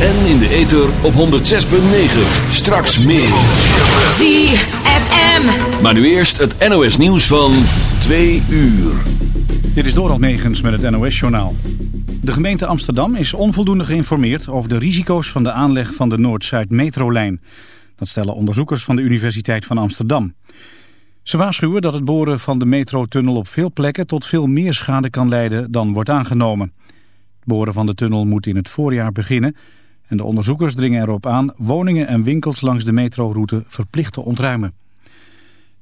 En in de ether op 106.9. Straks meer. ZFM. Maar nu eerst het NOS nieuws van 2 uur. Dit is Doral Megens met het NOS-journaal. De gemeente Amsterdam is onvoldoende geïnformeerd over de risico's van de aanleg van de Noord-Zuid-metrolijn. Dat stellen onderzoekers van de Universiteit van Amsterdam. Ze waarschuwen dat het boren van de metrotunnel op veel plekken tot veel meer schade kan leiden dan wordt aangenomen. Het boren van de tunnel moet in het voorjaar beginnen en de onderzoekers dringen erop aan woningen en winkels langs de metroroute verplicht te ontruimen.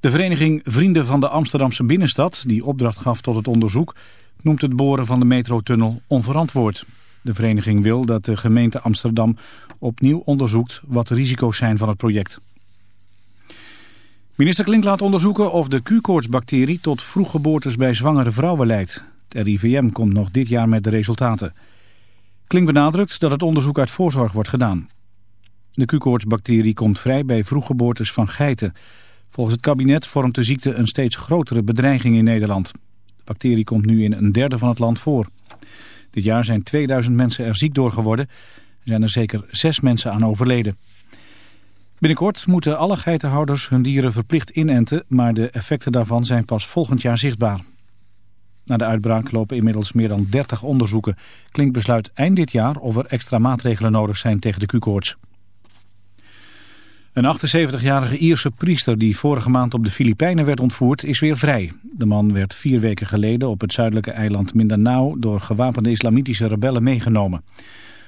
De vereniging Vrienden van de Amsterdamse Binnenstad, die opdracht gaf tot het onderzoek, noemt het boren van de metrotunnel onverantwoord. De vereniging wil dat de gemeente Amsterdam opnieuw onderzoekt wat de risico's zijn van het project. Minister Klink laat onderzoeken of de Q-koortsbacterie tot vroeggeboortes bij zwangere vrouwen leidt. Het RIVM komt nog dit jaar met de resultaten. Klink benadrukt dat het onderzoek uit voorzorg wordt gedaan. De Q-koortsbacterie komt vrij bij vroeggeboortes van geiten. Volgens het kabinet vormt de ziekte een steeds grotere bedreiging in Nederland. De bacterie komt nu in een derde van het land voor. Dit jaar zijn 2000 mensen er ziek door geworden. Er zijn er zeker zes mensen aan overleden. Binnenkort moeten alle geitenhouders hun dieren verplicht inenten, maar de effecten daarvan zijn pas volgend jaar zichtbaar. Na de uitbraak lopen inmiddels meer dan 30 onderzoeken. Klink besluit eind dit jaar of er extra maatregelen nodig zijn tegen de Q-koorts. Een 78-jarige Ierse priester die vorige maand op de Filipijnen werd ontvoerd is weer vrij. De man werd vier weken geleden op het zuidelijke eiland Mindanao door gewapende islamitische rebellen meegenomen.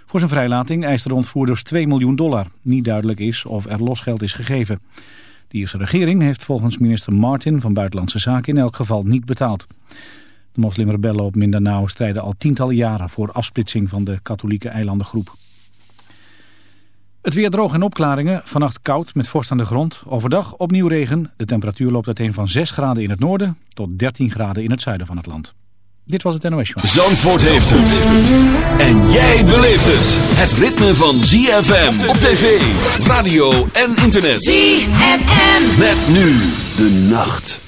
Voor zijn vrijlating eisten de ontvoerders 2 miljoen dollar. Niet duidelijk is of er losgeld is gegeven. De Ierse regering heeft volgens minister Martin van Buitenlandse Zaken in elk geval niet betaald. De moslimrebellen op Mindanao strijden al tientallen jaren voor afsplitsing van de katholieke eilandengroep. Het weer droog en opklaringen. Vannacht koud met vorst aan de grond. Overdag opnieuw regen. De temperatuur loopt uiteen van 6 graden in het noorden tot 13 graden in het zuiden van het land. Dit was het NOS Show. Zandvoort heeft het. En jij beleeft het. Het ritme van ZFM op tv, radio en internet. ZFM. Met nu de nacht.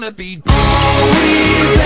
gonna be. All we've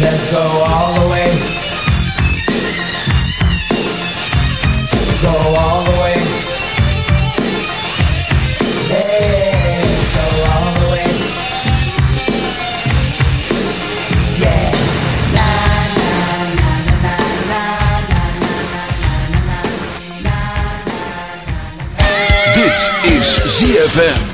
Let's go all the way. Go all the way. Let's go all the way. Yeah. Na na na na na na na na na na na na. Dit is ZFM.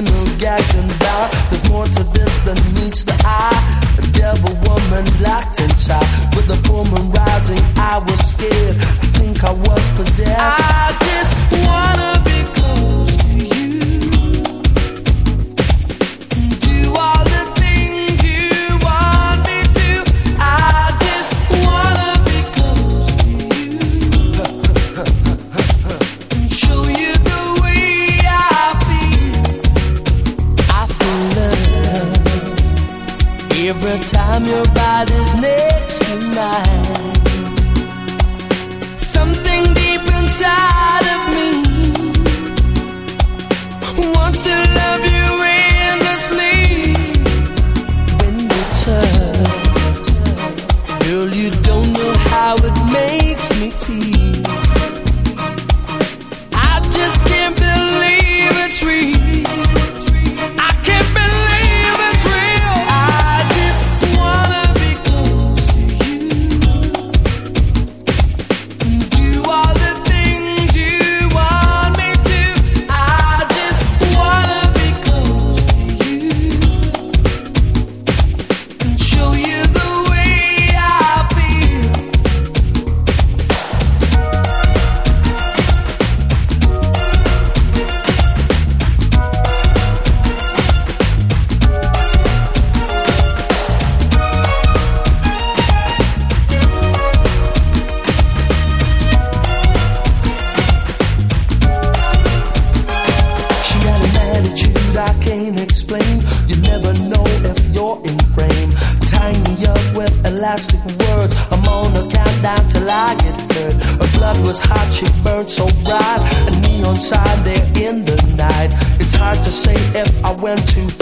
emotional outside there in the night. It's hard to say if I went too far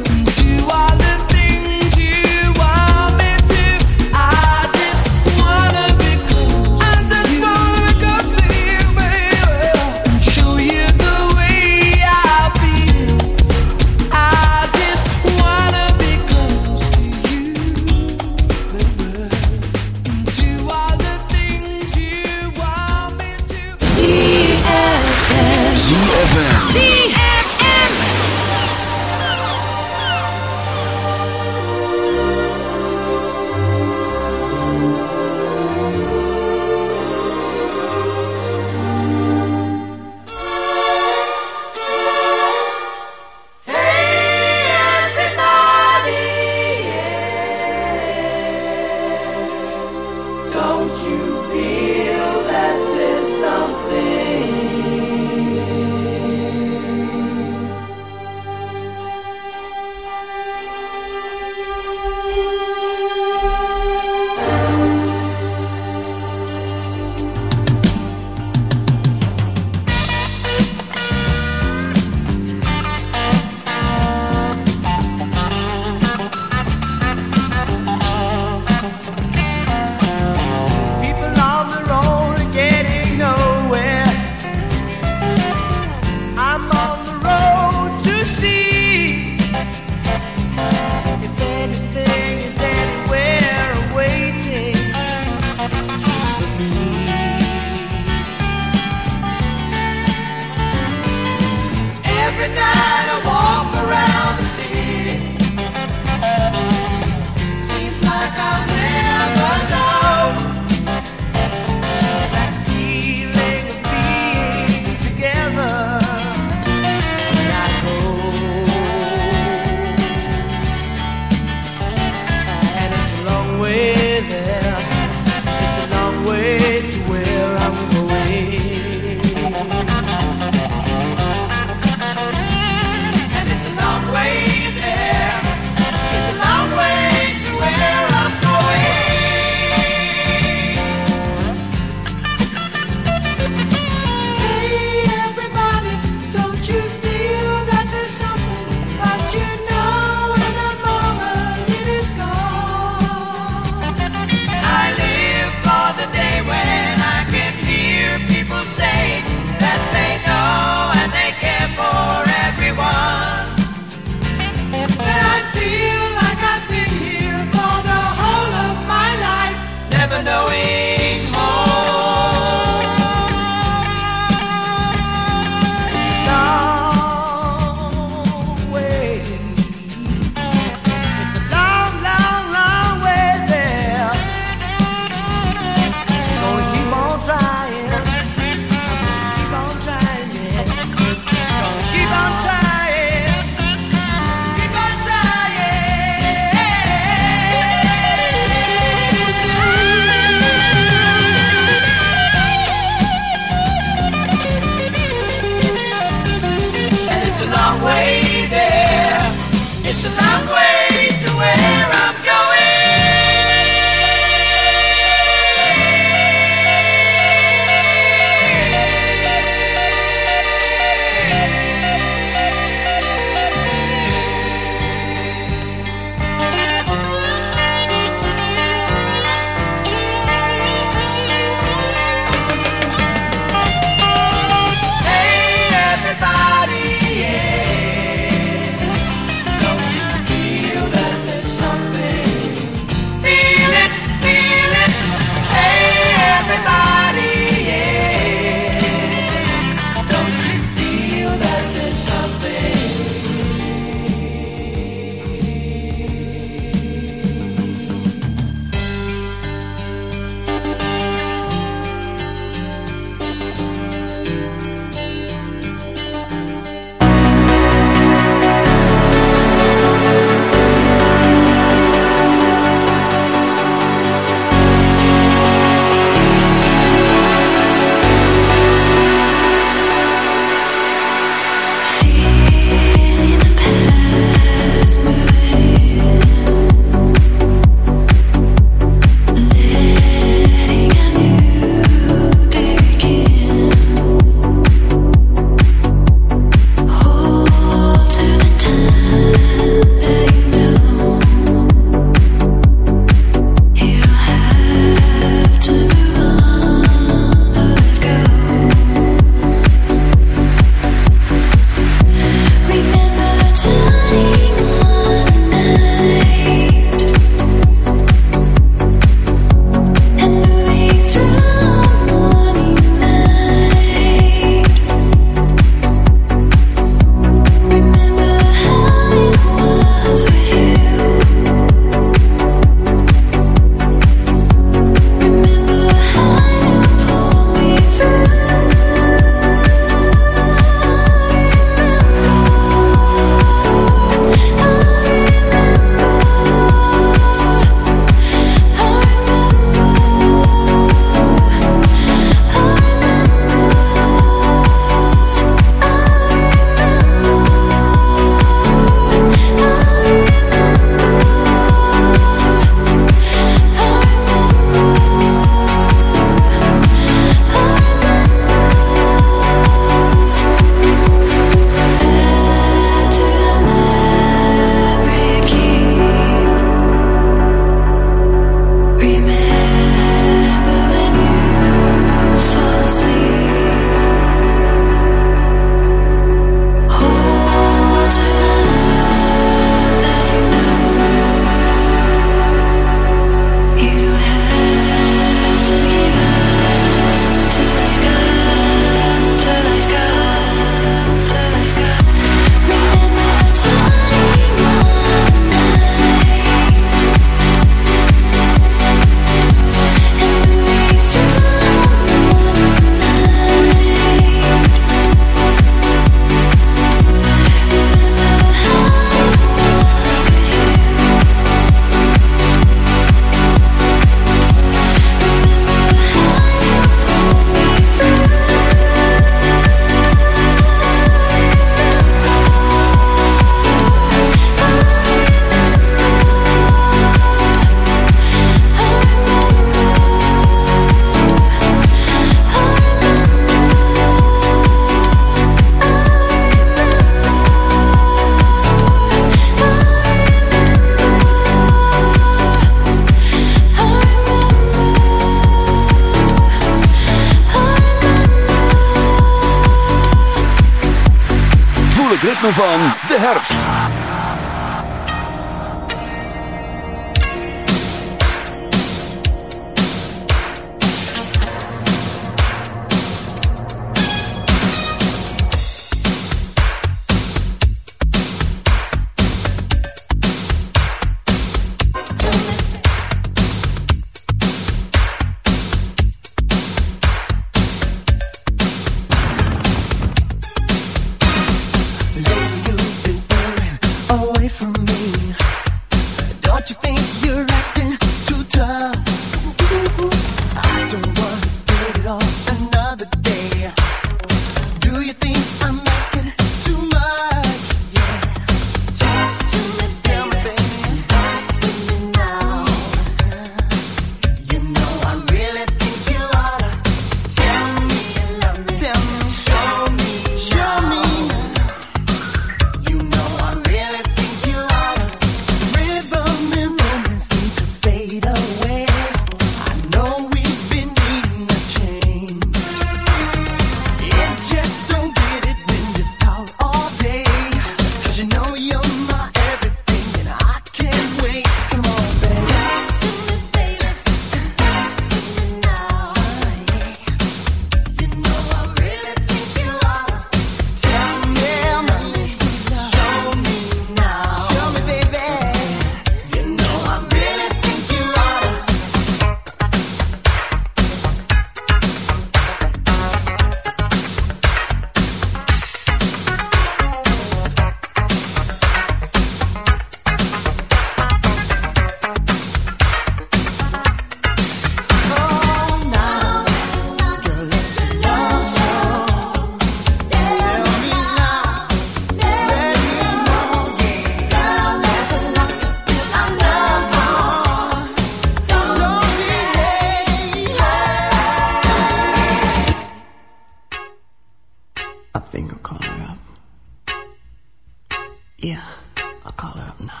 I'll call her up now.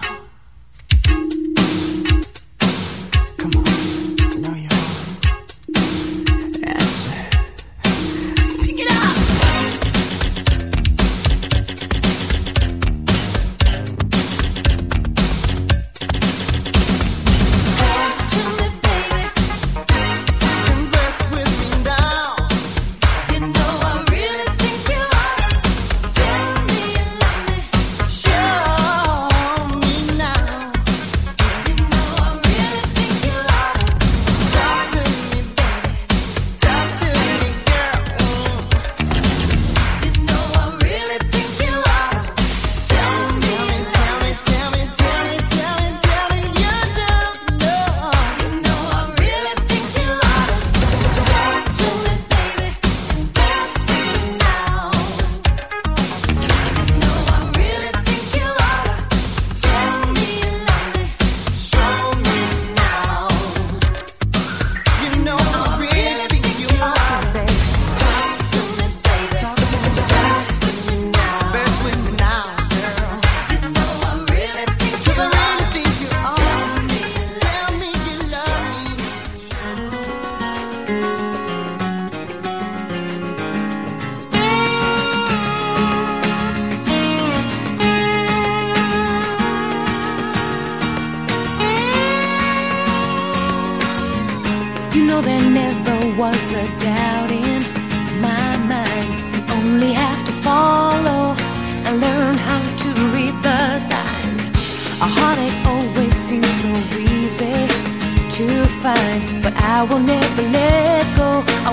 Come on.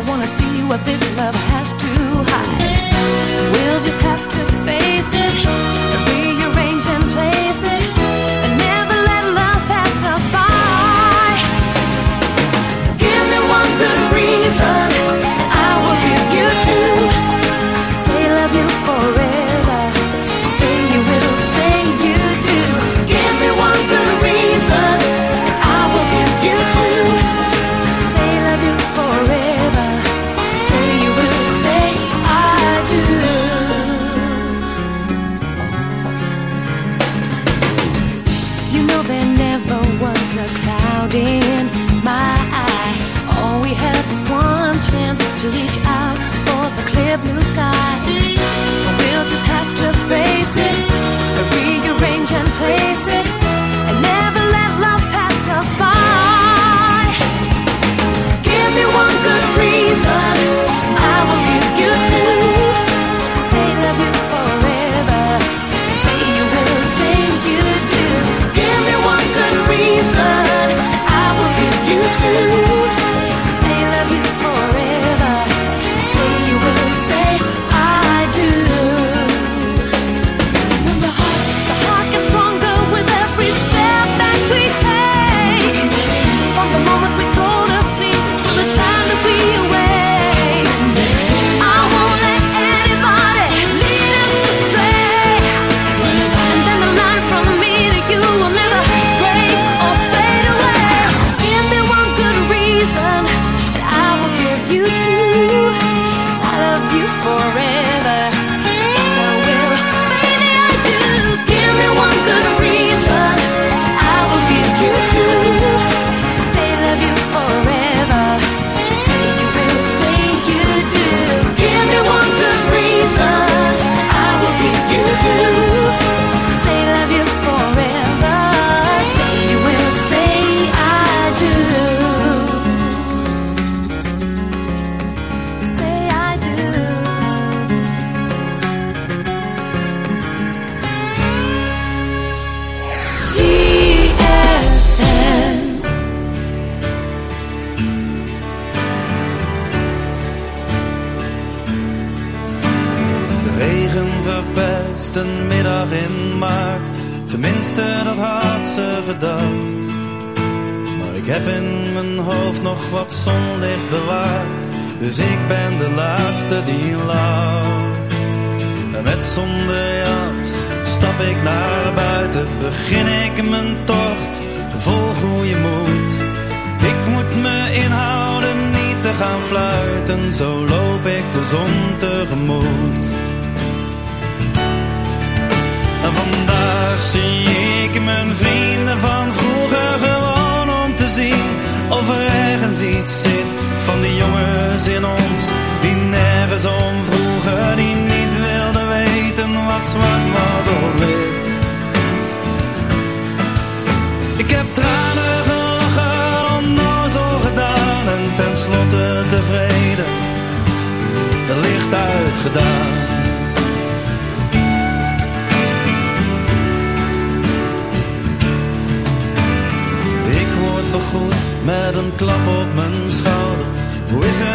wanna see what this love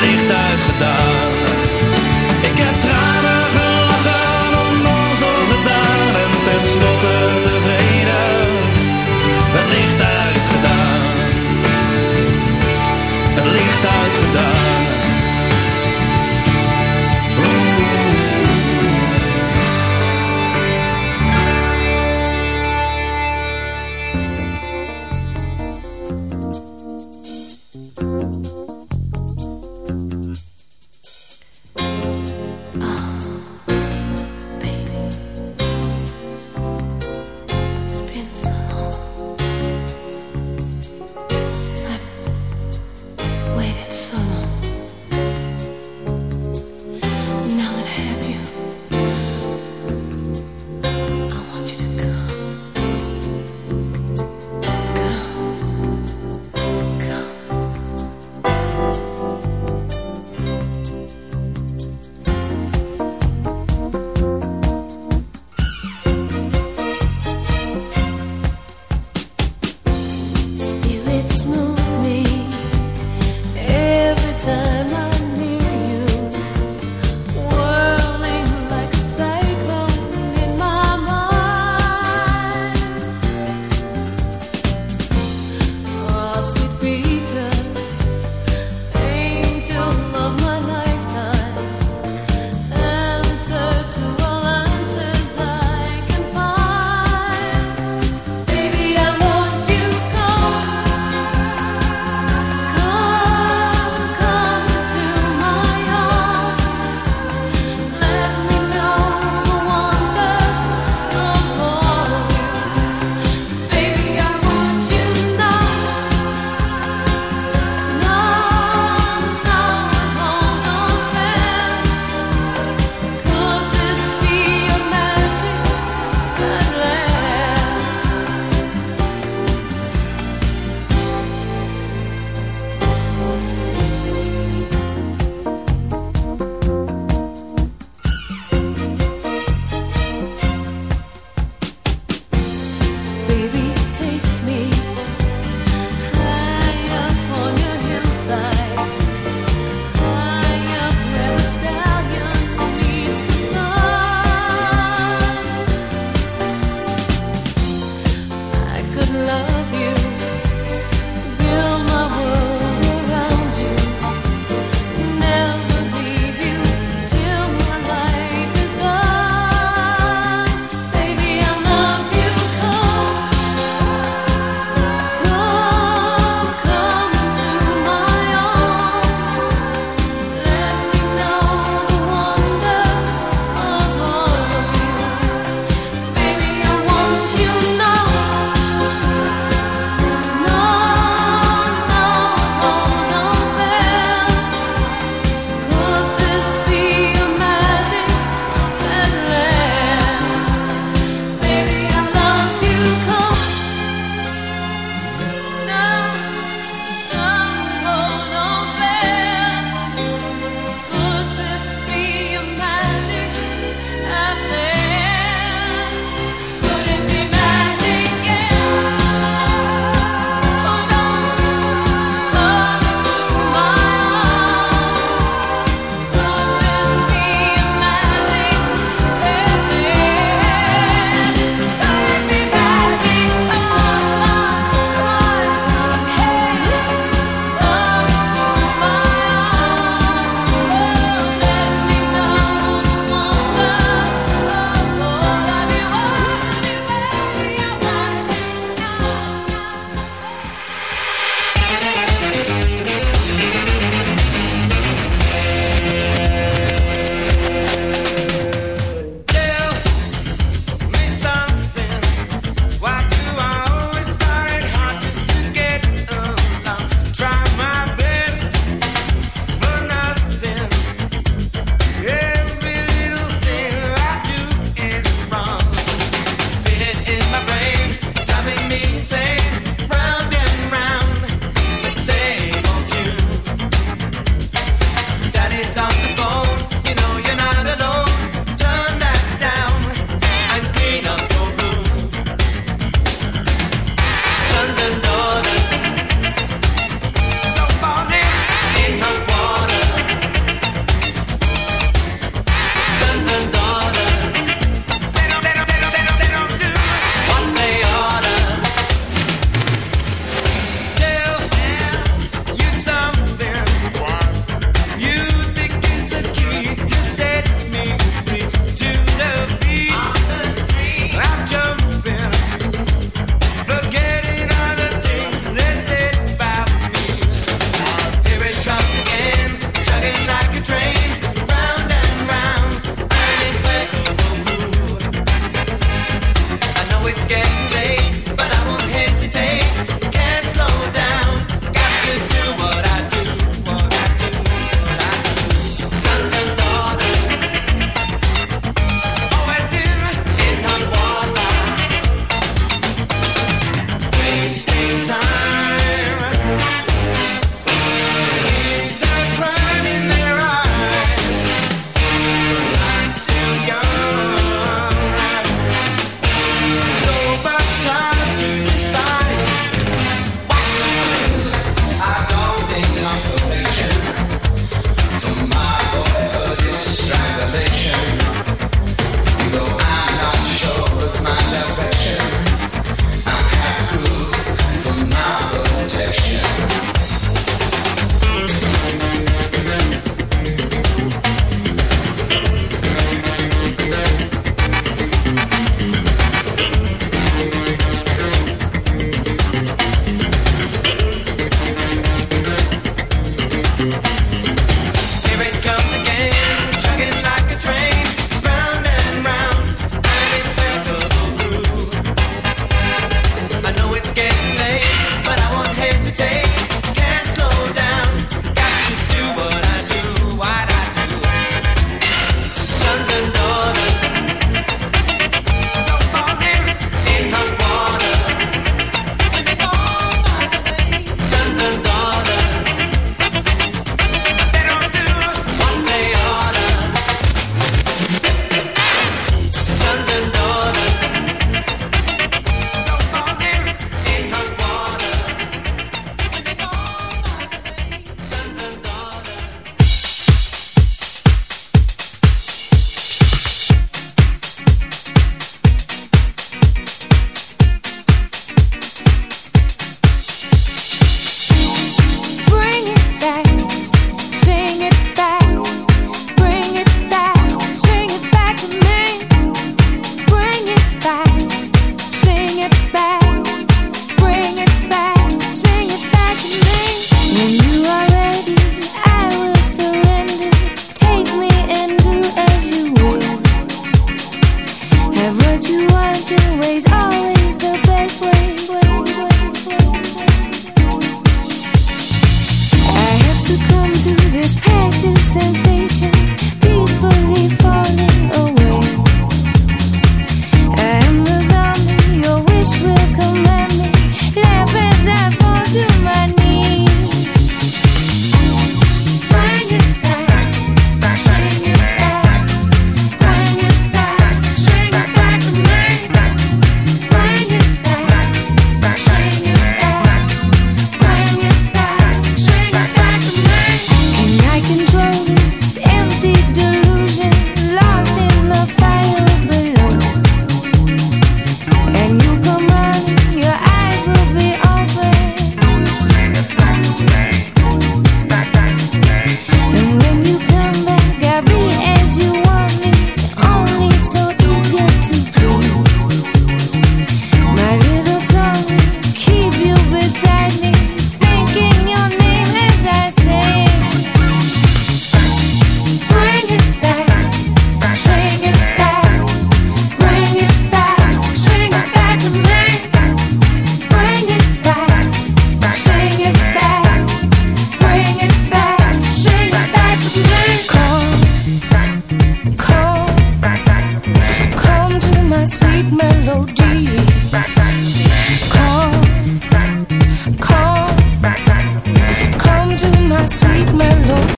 licht uitgedaan.